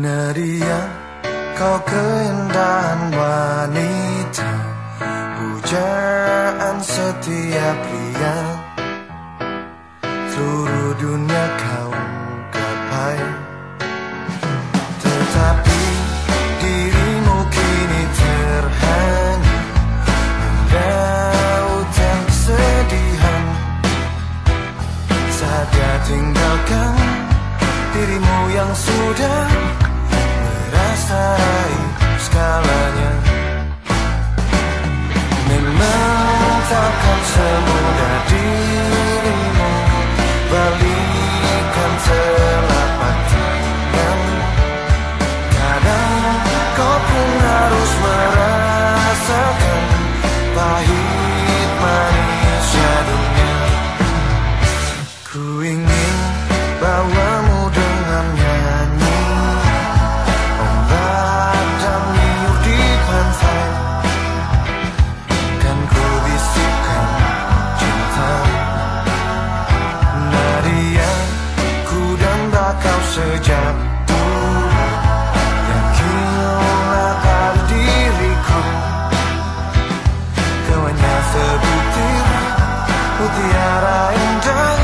Nadia kau keindahan wanita Pujaan setiap pria. Seluruh dunia kau gapai. Tetapi dirimu kini terhanyut. Lautan kesedihan. Saatnya tinggalkan dirimu yang sudah time. Dulu Yakinlah pada diriku Kau hanya sebutir mutiara indah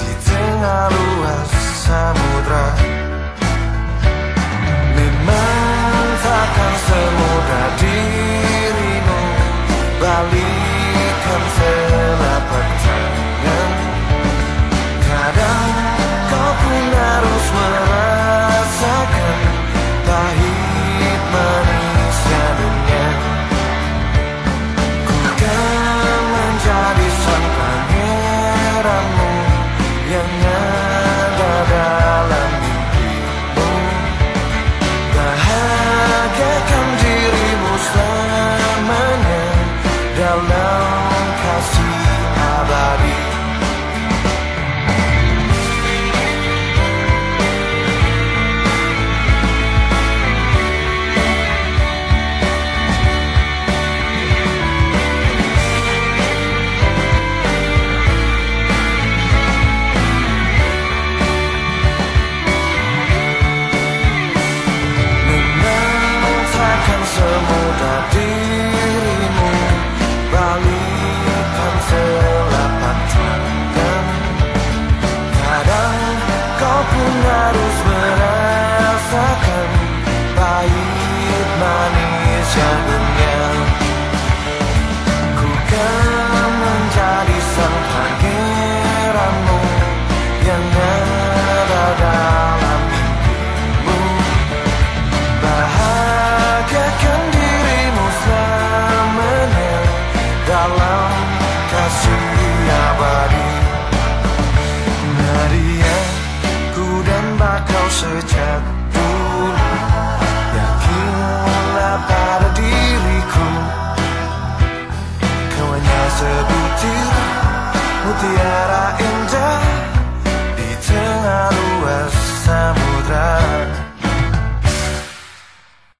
Di tengah luas samudra Memang takkan semudah dirimu Balikan Yang sejak dulu. Yakinlah pada diriku. Kau hanya sebutir mutiara indah